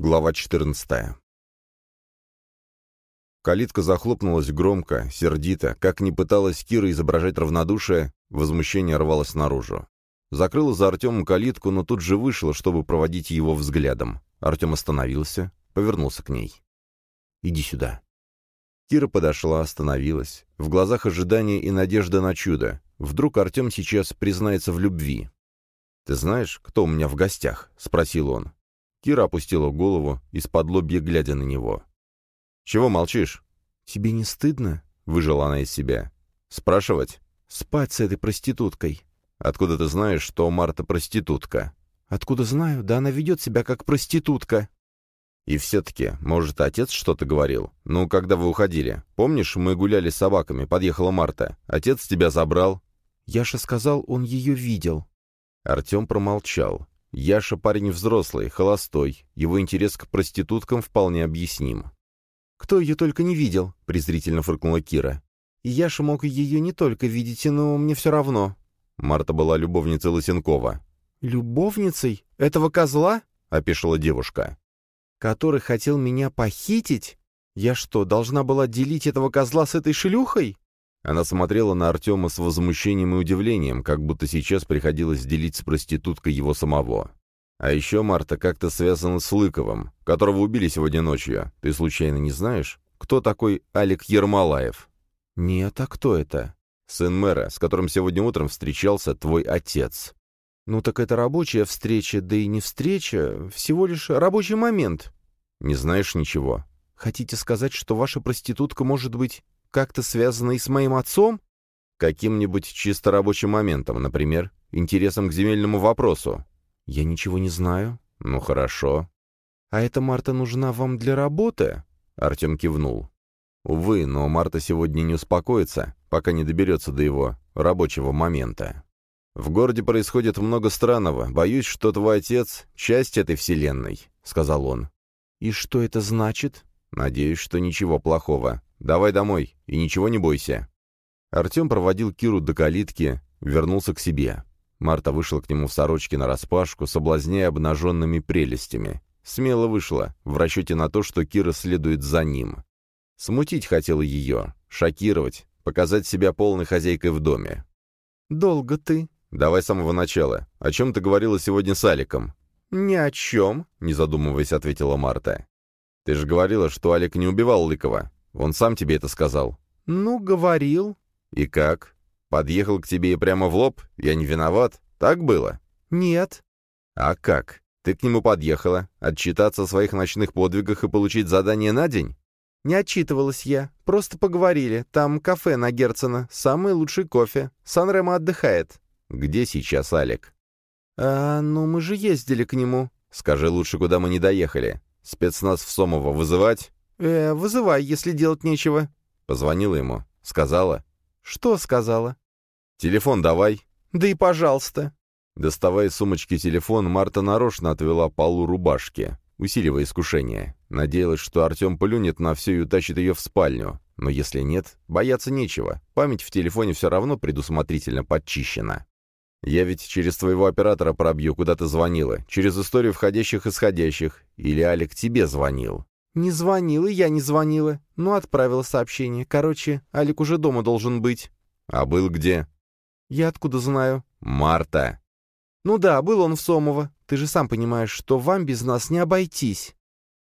Глава 14. Калитка захлопнулась громко, сердито. Как ни пыталась Кира изображать равнодушие, возмущение рвалось наружу. Закрыла за Артемом калитку, но тут же вышла, чтобы проводить его взглядом. Артем остановился, повернулся к ней. «Иди сюда». Кира подошла, остановилась. В глазах ожидание и надежда на чудо. Вдруг Артем сейчас признается в любви. «Ты знаешь, кто у меня в гостях?» — спросил он. Кира опустила голову, из-под лобья глядя на него. «Чего молчишь?» «Тебе не стыдно?» — выжила она из себя. «Спрашивать?» «Спать с этой проституткой». «Откуда ты знаешь, что Марта проститутка?» «Откуда знаю? Да она ведет себя как проститутка». «И все-таки, может, отец что-то говорил? Ну, когда вы уходили? Помнишь, мы гуляли с собаками, подъехала Марта. Отец тебя забрал?» Яша сказал, он ее видел. Артем промолчал. Яша парень взрослый, холостой, его интерес к проституткам вполне объясним. «Кто ее только не видел?» — презрительно фыркнула Кира. «И Яша мог ее не только видеть, но мне все равно». Марта была любовницей Лысенкова. «Любовницей? Этого козла?» — опешила девушка. «Который хотел меня похитить? Я что, должна была делить этого козла с этой шлюхой?» Она смотрела на Артема с возмущением и удивлением, как будто сейчас приходилось делить с проституткой его самого. А еще Марта как-то связана с Лыковым, которого убили сегодня ночью. Ты случайно не знаешь, кто такой Алик Ермолаев? Нет, а кто это? Сын мэра, с которым сегодня утром встречался твой отец. Ну так это рабочая встреча, да и не встреча, всего лишь рабочий момент. Не знаешь ничего? Хотите сказать, что ваша проститутка может быть как-то связано и с моим отцом? Каким-нибудь чисто рабочим моментом, например, интересом к земельному вопросу. Я ничего не знаю. Ну, хорошо. А эта Марта нужна вам для работы? Артем кивнул. Увы, но Марта сегодня не успокоится, пока не доберется до его рабочего момента. В городе происходит много странного. Боюсь, что твой отец — часть этой вселенной, — сказал он. И что это значит? Надеюсь, что ничего плохого. Давай домой и ничего не бойся». Артем проводил Киру до калитки, вернулся к себе. Марта вышла к нему в сорочке нараспашку, соблазняя обнаженными прелестями. Смело вышла, в расчете на то, что Кира следует за ним. Смутить хотела ее, шокировать, показать себя полной хозяйкой в доме. «Долго ты?» «Давай с самого начала. О чем ты говорила сегодня с Аликом?» «Ни о чем», — не задумываясь, ответила Марта. «Ты же говорила, что Алик не убивал Лыкова. Он сам тебе это сказал?» «Ну, говорил». «И как? Подъехал к тебе и прямо в лоб? Я не виноват? Так было?» «Нет». «А как? Ты к нему подъехала? Отчитаться о своих ночных подвигах и получить задание на день?» «Не отчитывалась я. Просто поговорили. Там кафе на Герцена. Самый лучший кофе. Санремо отдыхает». «Где сейчас Алик?» «А, ну мы же ездили к нему». «Скажи лучше, куда мы не доехали. Спецназ в Сомово вызывать?» «Э, вызывай, если делать нечего». Позвонила ему. Сказала. «Что сказала?» «Телефон давай». «Да и пожалуйста». Доставая из сумочки телефон, Марта нарочно отвела полу рубашки, усиливая искушение. Надеялась, что Артем плюнет на все и утащит ее в спальню. Но если нет, бояться нечего. Память в телефоне все равно предусмотрительно подчищена. «Я ведь через твоего оператора пробью, куда ты звонила, через историю входящих-исходящих. Или Алик тебе звонил?» «Не звонила, я не звонила. Ну, отправила сообщение. Короче, Алик уже дома должен быть». «А был где?» «Я откуда знаю?» «Марта». «Ну да, был он в Сомово. Ты же сам понимаешь, что вам без нас не обойтись».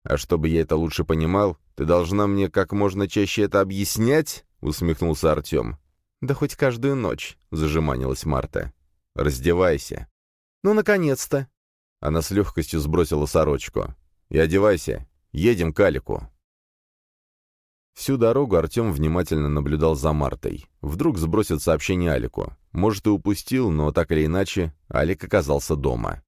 «А чтобы я это лучше понимал, ты должна мне как можно чаще это объяснять?» — усмехнулся Артем. «Да хоть каждую ночь», — зажиманилась Марта. «Раздевайся». «Ну, наконец-то». Она с легкостью сбросила сорочку. «И одевайся. Едем к Алику». Всю дорогу Артем внимательно наблюдал за Мартой. Вдруг сбросит сообщение Алику. Может, и упустил, но так или иначе, Алик оказался дома.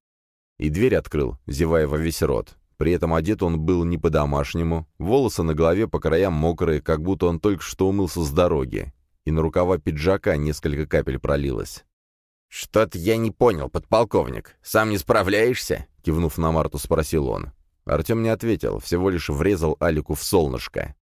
И дверь открыл, зевая во весь рот. При этом одет он был не по-домашнему, волосы на голове по краям мокрые, как будто он только что умылся с дороги, и на рукава пиджака несколько капель пролилось. «Что-то я не понял, подполковник. Сам не справляешься?» — кивнув на Марту, спросил он. Артем не ответил, всего лишь врезал Алику в солнышко.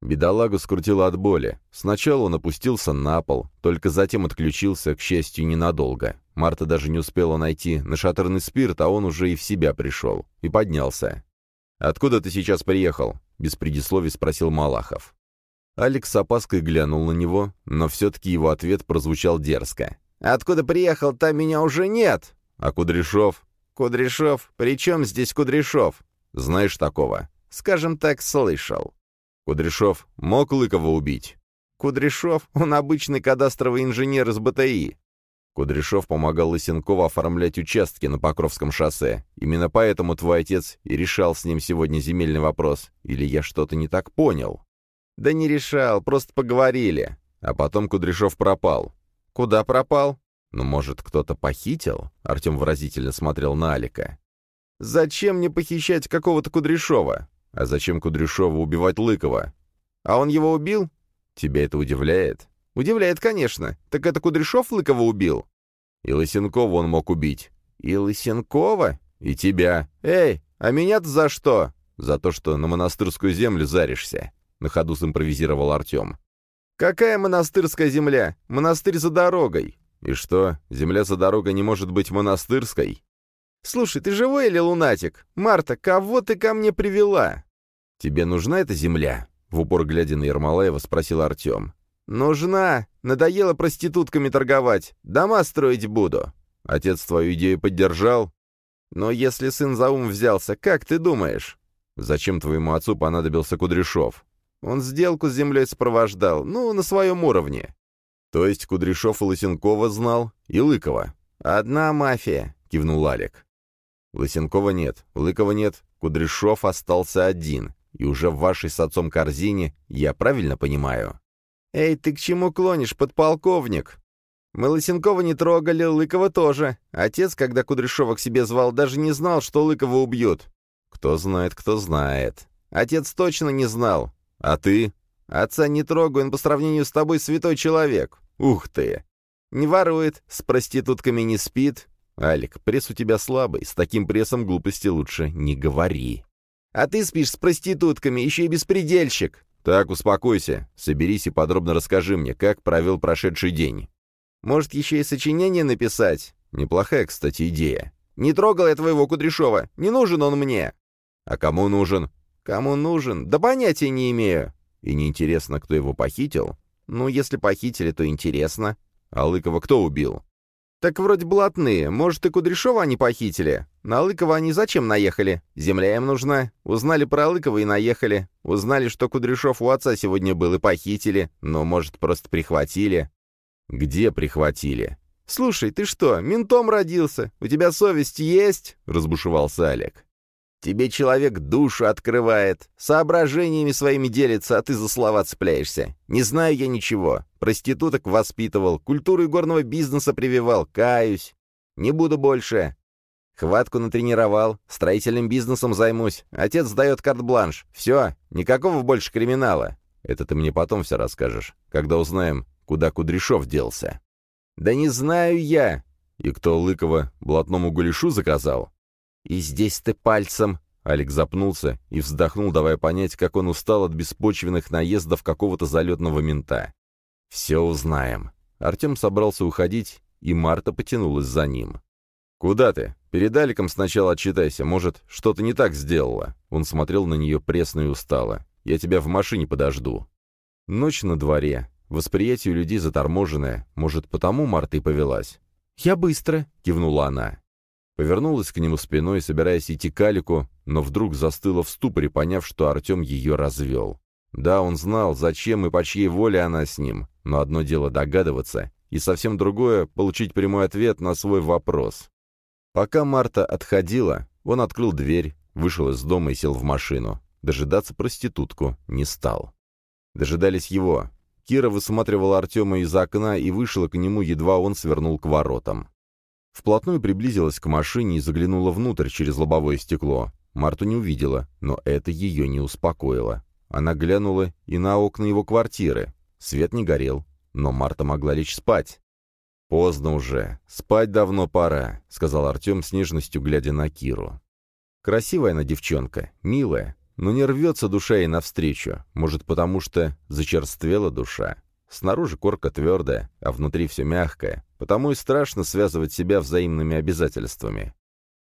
Бедолагу скрутило от боли. Сначала он опустился на пол, только затем отключился, к счастью, ненадолго. Марта даже не успела найти нашатырный спирт, а он уже и в себя пришел. И поднялся. «Откуда ты сейчас приехал?» — без предисловий спросил Малахов. Алекс с опаской глянул на него, но все-таки его ответ прозвучал дерзко. «Откуда приехал, там меня уже нет!» «А Кудряшов?» «Кудряшов? При чем здесь Кудряшов?» «Знаешь такого?» «Скажем так, слышал». «Кудряшов мог Лыкова убить?» «Кудряшов? Он обычный кадастровый инженер из БТИ». Кудряшов помогал Лысенкову оформлять участки на Покровском шоссе. Именно поэтому твой отец и решал с ним сегодня земельный вопрос. Или я что-то не так понял?» «Да не решал, просто поговорили». А потом Кудряшов пропал. «Куда пропал?» «Ну, может, кто-то похитил?» Артем выразительно смотрел на Алика. «Зачем мне похищать какого-то Кудряшова?» «А зачем Кудряшову убивать Лыкова?» «А он его убил?» «Тебя это удивляет?» «Удивляет, конечно. Так это Кудряшов Лыкова убил?» «И Лысенкова он мог убить». «И Лысенкова?» «И тебя». «Эй, а меня-то за что?» «За то, что на монастырскую землю заришься», — на ходу симпровизировал Артем. «Какая монастырская земля? Монастырь за дорогой». «И что, земля за дорогой не может быть монастырской?» «Слушай, ты живой или лунатик? Марта, кого ты ко мне привела?» «Тебе нужна эта земля?» — в упор глядя на Ермолаева спросил Артем. «Нужна. Надоело проститутками торговать. Дома строить буду». «Отец твою идею поддержал?» «Но если сын за ум взялся, как ты думаешь?» «Зачем твоему отцу понадобился Кудряшов?» Он сделку с землей сопровождал, ну, на своем уровне. То есть Кудряшов и Лысенкова знал, и Лыкова. «Одна мафия», — кивнул Алик. Лысенкова нет, Лыкова нет, Кудряшов остался один, и уже в вашей с отцом корзине, я правильно понимаю? «Эй, ты к чему клонишь, подполковник?» «Мы Лысенкова не трогали, Лыкова тоже. Отец, когда Кудряшова к себе звал, даже не знал, что Лыкова убьют». «Кто знает, кто знает». «Отец точно не знал. А ты?» «Отца не трогаю, он по сравнению с тобой святой человек». «Ух ты!» «Не ворует, с проститутками не спит». «Алик, пресс у тебя слабый, с таким прессом глупости лучше не говори». «А ты спишь с проститутками, еще и беспредельщик». «Так, успокойся, соберись и подробно расскажи мне, как провел прошедший день». «Может, еще и сочинение написать?» «Неплохая, кстати, идея». «Не трогал я твоего Кудряшова, не нужен он мне». «А кому нужен?» «Кому нужен? Да понятия не имею». «И неинтересно, кто его похитил?» «Ну, если похитили, то интересно». «А Лыкова кто убил?» «Так вроде блатные. Может, и Кудряшова они похитили? На Лыкова они зачем наехали? Земля им нужна. Узнали про Лыкова и наехали. Узнали, что Кудряшов у отца сегодня был, и похитили. Но, может, просто прихватили». «Где прихватили?» «Слушай, ты что, ментом родился? У тебя совесть есть?» — разбушевался Олег. «Тебе человек душу открывает, соображениями своими делится, а ты за слова цепляешься. Не знаю я ничего. Проституток воспитывал, культуру игорного бизнеса прививал, каюсь. Не буду больше. Хватку натренировал, строительным бизнесом займусь. Отец дает карт-бланш. Все, никакого больше криминала. Это ты мне потом все расскажешь, когда узнаем, куда Кудряшов делся. Да не знаю я. И кто Лыкова блатному гуляшу заказал? И здесь ты пальцем. Алекс запнулся и вздохнул, давая понять, как он устал от беспочвенных наездов какого-то залетного мента. «Все узнаем». Артем собрался уходить, и Марта потянулась за ним. «Куда ты? Перед Аликом сначала отчитайся. Может, что-то не так сделала?» Он смотрел на нее пресно и устало. «Я тебя в машине подожду». Ночь на дворе. Восприятие у людей заторможенное. Может, потому Марта и повелась? «Я быстро», — кивнула она. Повернулась к нему спиной, собираясь идти к Алику, но вдруг застыла в ступоре, поняв, что Артем ее развел. Да, он знал, зачем и по чьей воле она с ним, но одно дело догадываться, и совсем другое — получить прямой ответ на свой вопрос. Пока Марта отходила, он открыл дверь, вышел из дома и сел в машину. Дожидаться проститутку не стал. Дожидались его. Кира высматривала Артема из окна и вышла к нему, едва он свернул к воротам. Вплотную приблизилась к машине и заглянула внутрь через лобовое стекло. Марту не увидела, но это ее не успокоило. Она глянула и на окна его квартиры. Свет не горел, но Марта могла лечь спать. «Поздно уже. Спать давно пора», — сказал Артем с нежностью, глядя на Киру. Красивая она девчонка, милая, но не рвется душа ей навстречу. Может, потому что зачерствела душа. Снаружи корка твердая, а внутри все мягкое, потому и страшно связывать себя взаимными обязательствами.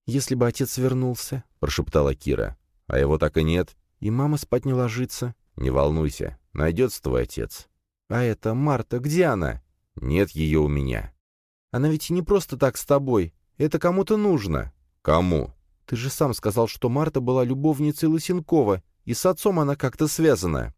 «Если бы отец вернулся», — прошептала Кира. А его так и нет. И мама спать не ложится. Не волнуйся, найдется твой отец. А это Марта, где она? Нет ее у меня. Она ведь не просто так с тобой. Это кому-то нужно. Кому? Ты же сам сказал, что Марта была любовницей Лысенкова, и с отцом она как-то связана.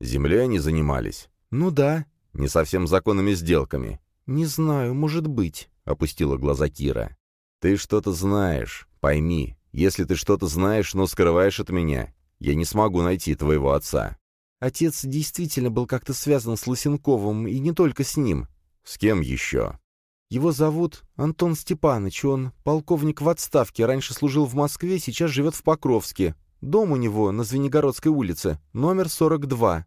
Землей они занимались. Ну да. Не совсем законными сделками. Не знаю, может быть, — опустила глаза Кира. Ты что-то знаешь, пойми. Если ты что-то знаешь, но скрываешь от меня, я не смогу найти твоего отца. Отец действительно был как-то связан с Лысенковым, и не только с ним. С кем еще? Его зовут Антон Степанович, он полковник в отставке, раньше служил в Москве, сейчас живет в Покровске. Дом у него на Звенигородской улице, номер 42.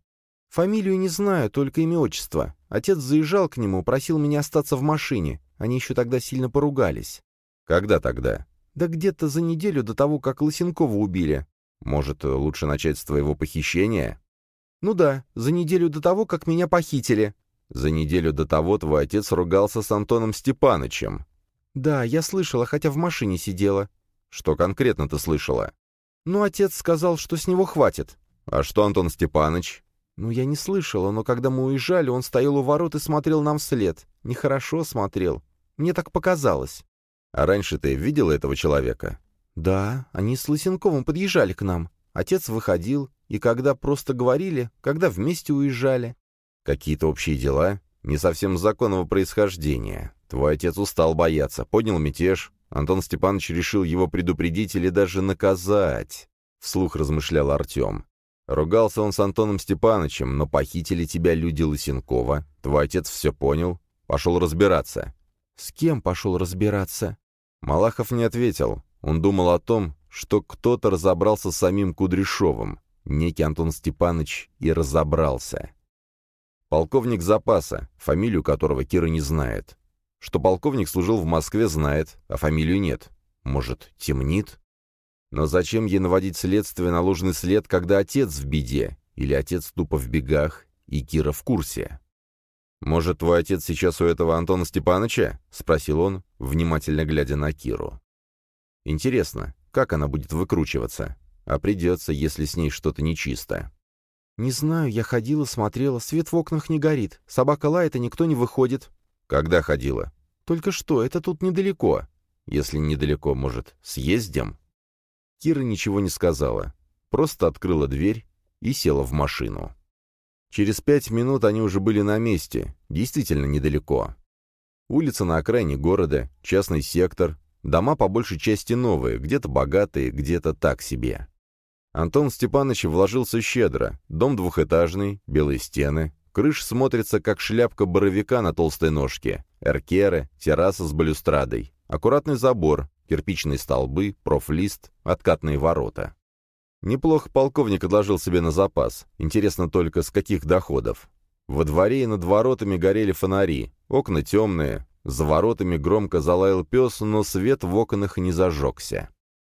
Фамилию не знаю, только имя отчество. Отец заезжал к нему, просил меня остаться в машине. Они еще тогда сильно поругались. Когда тогда? Да где-то за неделю до того, как Лысенкова убили. Может, лучше начать с твоего похищения? Ну да, за неделю до того, как меня похитили. За неделю до того твой отец ругался с Антоном Степанычем. Да, я слышала, хотя в машине сидела. Что конкретно ты слышала? Ну, отец сказал, что с него хватит. А что Антон Степаныч? Ну, я не слышала, но когда мы уезжали, он стоял у ворот и смотрел нам вслед. Нехорошо смотрел. Мне так показалось. А раньше ты видела этого человека? Да, они с Лысенковым подъезжали к нам. Отец выходил, и когда просто говорили, когда вместе уезжали. Какие-то общие дела? Не совсем законного происхождения. Твой отец устал бояться, поднял мятеж. Антон Степанович решил его предупредить или даже наказать. Вслух размышлял Артем. Ругался он с Антоном Степановичем, но похитили тебя люди Лысенкова. Твой отец все понял, пошел разбираться. С кем пошел разбираться? Малахов не ответил. Он думал о том, что кто-то разобрался с самим Кудряшовым. Некий Антон Степанович и разобрался. Полковник запаса, фамилию которого Кира не знает. Что полковник служил в Москве, знает, а фамилию нет. Может, темнит? Но зачем ей наводить следствие на ложный след, когда отец в беде? Или отец тупо в бегах, и Кира в курсе? «Может, твой отец сейчас у этого Антона Степановича?» — спросил он, внимательно глядя на Киру. «Интересно, как она будет выкручиваться? А придется, если с ней что-то нечисто». «Не знаю, я ходила, смотрела, свет в окнах не горит, собака лает, и никто не выходит». «Когда ходила?» «Только что, это тут недалеко». «Если недалеко, может, съездим?» Кира ничего не сказала, просто открыла дверь и села в машину. Через пять минут они уже были на месте, действительно недалеко. Улица на окраине города, частный сектор, дома по большей части новые, где-то богатые, где-то так себе. Антон Степанович вложился щедро. Дом двухэтажный, белые стены. Крыша смотрится, как шляпка боровика на толстой ножке. Эркеры, терраса с балюстрадой. Аккуратный забор, кирпичные столбы, профлист, откатные ворота. Неплохо полковник отложил себе на запас. Интересно только, с каких доходов. Во дворе и над воротами горели фонари. Окна темные. За воротами громко залаял пес, но свет в окнах не зажегся.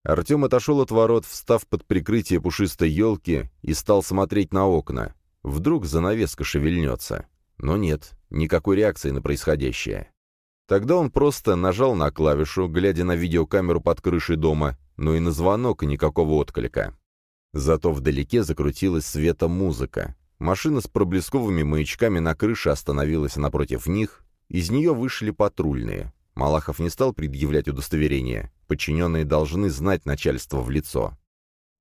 Артем отошел от ворот, встав под прикрытие пушистой елки, и стал смотреть на окна. Вдруг занавеска шевельнется. Но нет, никакой реакции на происходящее. Тогда он просто нажал на клавишу, глядя на видеокамеру под крышей дома, но и на звонок никакого отклика. Зато вдалеке закрутилась светомузыка. Машина с проблесковыми маячками на крыше остановилась напротив них, из нее вышли патрульные. Малахов не стал предъявлять удостоверение. Подчиненные должны знать начальство в лицо.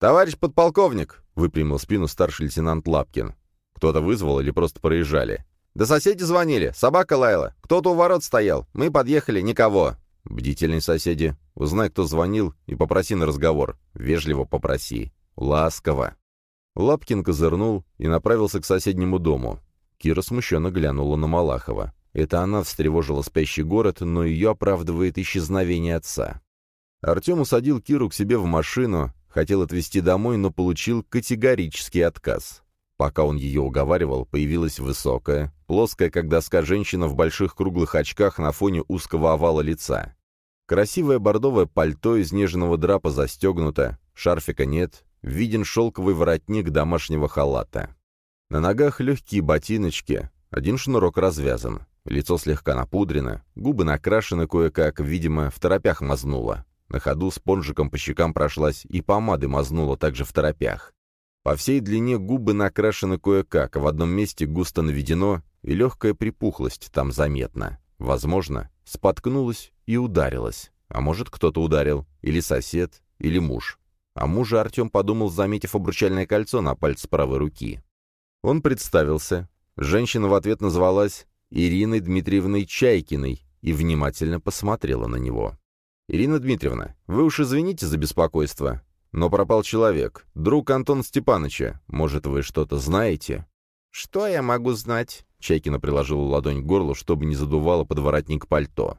«Товарищ подполковник!» — выпрямил спину старший лейтенант Лапкин. «Кто-то вызвал или просто проезжали?» «Да соседи звонили. Собака лаяла. Кто-то у ворот стоял. Мы подъехали. Никого». «Бдительные соседи. Узнай, кто звонил, и попроси на разговор. Вежливо попроси. Ласково». Лапкин козырнул и направился к соседнему дому. Кира смущенно глянула на Малахова. Это она встревожила спящий город, но ее оправдывает исчезновение отца. Артем усадил Киру к себе в машину, хотел отвезти домой, но получил категорический отказ. Пока он ее уговаривал, появилась высокая, плоская, как доска женщина в больших круглых очках на фоне узкого овала лица. Красивое бордовое пальто из нежного драпа застегнуто, шарфика нет, виден шелковый воротник домашнего халата. На ногах легкие ботиночки, один шнурок развязан. Лицо слегка напудрено, губы накрашены кое-как, видимо, в торопях мазнуло. На ходу спонжиком по щекам прошлась и помады мазнула также в торопях. По всей длине губы накрашены кое-как, а в одном месте густо наведено, и легкая припухлость там заметна. Возможно, споткнулась и ударилась. А может, кто-то ударил, или сосед, или муж. А мужа Артем подумал, заметив обручальное кольцо на пальце правой руки. Он представился. Женщина в ответ назвалась Ириной Дмитриевной Чайкиной и внимательно посмотрела на него. «Ирина Дмитриевна, вы уж извините за беспокойство, но пропал человек, друг Антона Степановича. Может, вы что-то знаете?» «Что я могу знать?» Чайкина приложила ладонь к горлу, чтобы не задувало подворотник пальто.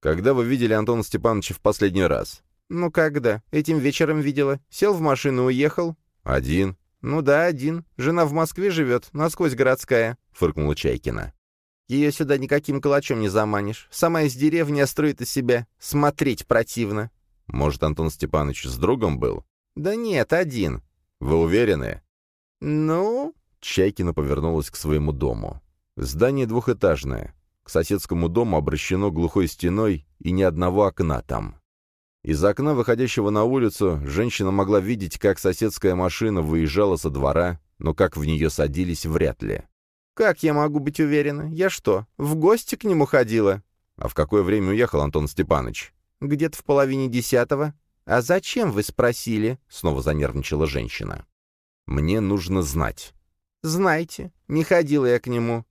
«Когда вы видели Антона Степановича в последний раз?» «Ну когда? Этим вечером видела. Сел в машину и уехал». «Один?» «Ну да, один. Жена в Москве живет, насквозь городская», — фыркнула Чайкина. «Ее сюда никаким калачом не заманишь. Сама из деревни, а строит из себя. Смотреть противно». «Может, Антон Степанович с другом был?» «Да нет, один». «Вы уверены?» «Ну?» Чайкина повернулась к своему дому. Здание двухэтажное. К соседскому дому обращено глухой стеной и ни одного окна там. Из окна, выходящего на улицу, женщина могла видеть, как соседская машина выезжала со двора, но как в нее садились, вряд ли. «Как я могу быть уверена? Я что, в гости к нему ходила?» «А в какое время уехал Антон Степанович?» «Где-то в половине десятого». «А зачем вы спросили?» — снова занервничала женщина. «Мне нужно знать». «Знайте, не ходила я к нему».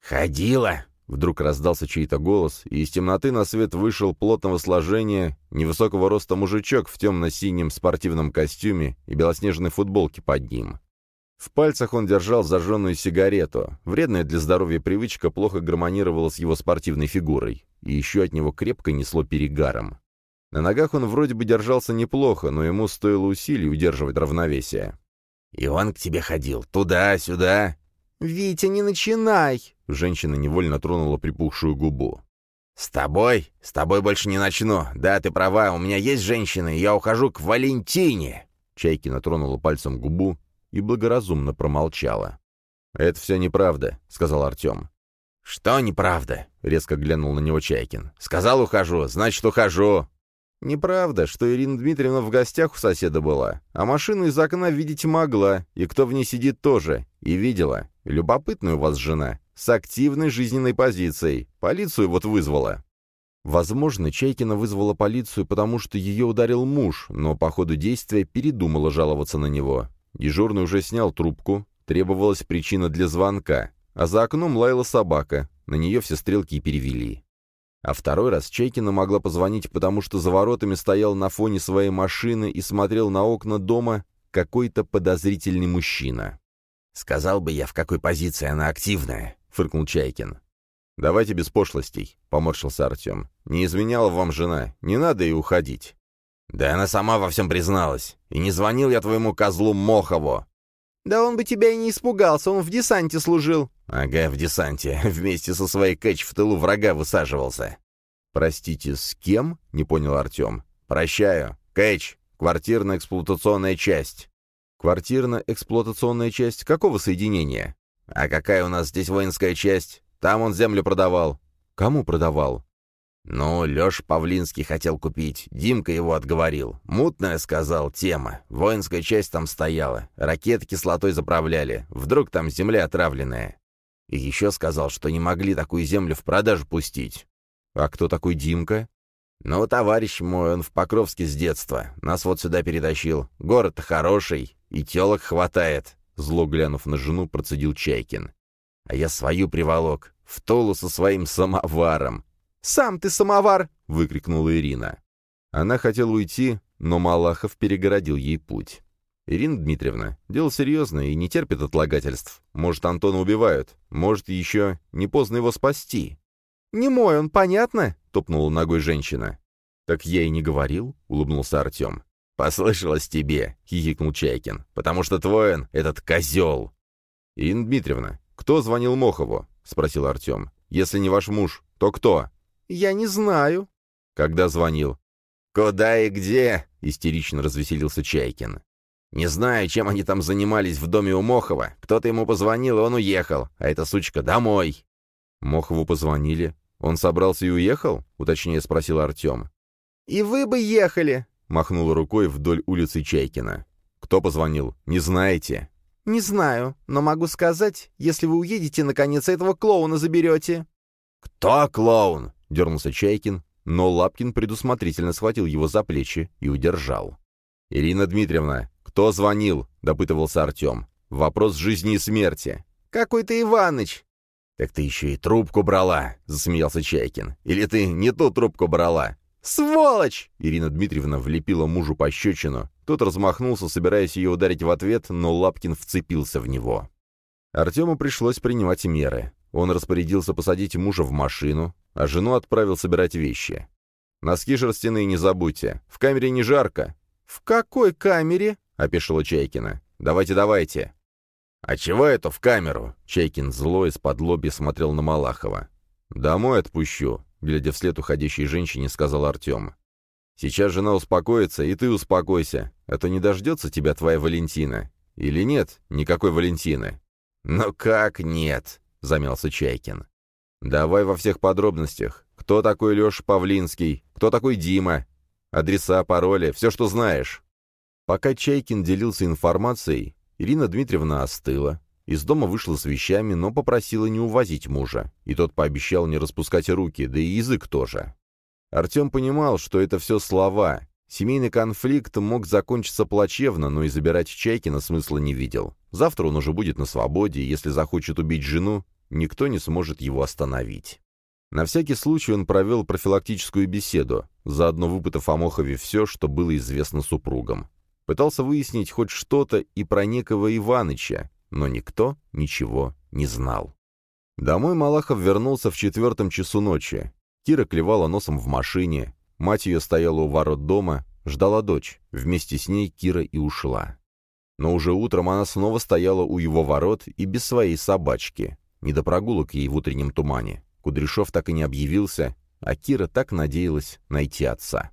«Ходила?» Вдруг раздался чей-то голос, и из темноты на свет вышел плотного сложения, невысокого роста мужичок в темно-синем спортивном костюме и белоснежной футболке под ним. В пальцах он держал зажженную сигарету. Вредная для здоровья привычка плохо гармонировала с его спортивной фигурой, и еще от него крепко несло перегаром. На ногах он вроде бы держался неплохо, но ему стоило усилий удерживать равновесие. «И он к тебе ходил, туда-сюда?» «Витя, не начинай!» Женщина невольно тронула припухшую губу. «С тобой? С тобой больше не начну. Да, ты права, у меня есть женщина, и я ухожу к Валентине!» Чайкина тронула пальцем губу и благоразумно промолчала. «Это все неправда», — сказал Артем. «Что неправда?» — резко глянул на него Чайкин. «Сказал, ухожу, значит, ухожу». «Неправда, что Ирина Дмитриевна в гостях у соседа была, а машину из окна видеть могла, и кто в ней сидит тоже, и видела. Любопытная у вас жена, с активной жизненной позицией. Полицию вот вызвала». Возможно, Чайкина вызвала полицию, потому что ее ударил муж, но по ходу действия передумала жаловаться на него. Дежурный уже снял трубку, требовалась причина для звонка, а за окном лаяла собака, на нее все стрелки перевели. А второй раз Чайкина могла позвонить, потому что за воротами стоял на фоне своей машины и смотрел на окна дома какой-то подозрительный мужчина. «Сказал бы я, в какой позиции она активная», — фыркнул Чайкин. «Давайте без пошлостей», — поморщился Артем. «Не изменяла вам жена, не надо и уходить». «Да она сама во всем призналась. И не звонил я твоему козлу Мохову». «Да он бы тебя и не испугался, он в десанте служил». «Ага, в десанте. Вместе со своей кэч в тылу врага высаживался». «Простите, с кем?» — не понял Артем. «Прощаю. Кэч. Квартирно-эксплуатационная часть». «Квартирно-эксплуатационная часть какого соединения?» «А какая у нас здесь воинская часть? Там он землю продавал». «Кому продавал?» «Ну, Леша Павлинский хотел купить. Димка его отговорил. Мутная, сказал, тема. Воинская часть там стояла. Ракеты кислотой заправляли. Вдруг там земля отравленная. И еще сказал, что не могли такую землю в продажу пустить. А кто такой Димка? Ну, товарищ мой, он в Покровске с детства. Нас вот сюда перетащил. Город-то хороший, и телок хватает. Зло глянув на жену, процедил Чайкин. А я свою приволок. В Толу со своим самоваром. «Сам ты самовар!» — выкрикнула Ирина. Она хотела уйти, но Малахов перегородил ей путь. «Ирина Дмитриевна, дело серьезное и не терпит отлагательств. Может, Антона убивают, может, еще не поздно его спасти». «Не мой он, понятно?» — топнула ногой женщина. «Так я и не говорил», — улыбнулся Артем. «Послышалось тебе», — хихикнул Чайкин, «потому что твой он, этот козел». «Ирина Дмитриевна, кто звонил Мохову?» — спросил Артем. «Если не ваш муж, то кто?» «Я не знаю». «Когда звонил?» «Куда и где?» — истерично развеселился Чайкин. «Не знаю, чем они там занимались в доме у Мохова. Кто-то ему позвонил, и он уехал, а эта сучка домой». «Мохову позвонили. Он собрался и уехал?» — уточнее спросил Артем. «И вы бы ехали!» — махнула рукой вдоль улицы Чайкина. «Кто позвонил? Не знаете?» «Не знаю, но могу сказать, если вы уедете, наконец, этого клоуна заберете». «Кто клоун?» — дернулся Чайкин, но Лапкин предусмотрительно схватил его за плечи и удержал. «Ирина Дмитриевна, кто звонил?» — допытывался Артем. «Вопрос жизни и смерти». «Какой ты Иваныч!» «Так ты еще и трубку брала!» — засмеялся Чайкин. «Или ты не ту трубку брала?» «Сволочь!» — Ирина Дмитриевна влепила мужу пощечину. Тот размахнулся, собираясь ее ударить в ответ, но Лапкин вцепился в него. Артему пришлось принимать меры. Он распорядился посадить мужа в машину, а жену отправил собирать вещи. «Носки шерстяные не забудьте. В камере не жарко». «В какой камере?» — опешила Чайкина. «Давайте, давайте». «А чего это в камеру?» Чайкин зло из-под лоби смотрел на Малахова. «Домой отпущу», — глядя вслед уходящей женщине, сказал Артем. «Сейчас жена успокоится, и ты успокойся, а то не дождется тебя твоя Валентина. Или нет никакой Валентины?» «Ну как нет?» — замялся Чайкин. «Давай во всех подробностях. Кто такой Леша Павлинский? Кто такой Дима? Адреса, пароли, все, что знаешь». Пока Чайкин делился информацией, Ирина Дмитриевна остыла, из дома вышла с вещами, но попросила не увозить мужа, и тот пообещал не распускать руки, да и язык тоже. Артем понимал, что это все слова. Семейный конфликт мог закончиться плачевно, но и забирать Чайкина смысла не видел. Завтра он уже будет на свободе, и если захочет убить жену, никто не сможет его остановить. На всякий случай он провел профилактическую беседу, заодно выпытав о Мохове все, что было известно супругам. Пытался выяснить хоть что-то и про некого Иваныча, но никто ничего не знал. Домой Малахов вернулся в четвертом часу ночи. Кира клевала носом в машине, мать ее стояла у ворот дома, ждала дочь, вместе с ней Кира и ушла. Но уже утром она снова стояла у его ворот и без своей собачки. Не до прогулок ей в утреннем тумане. Кудряшов так и не объявился, а Кира так надеялась найти отца.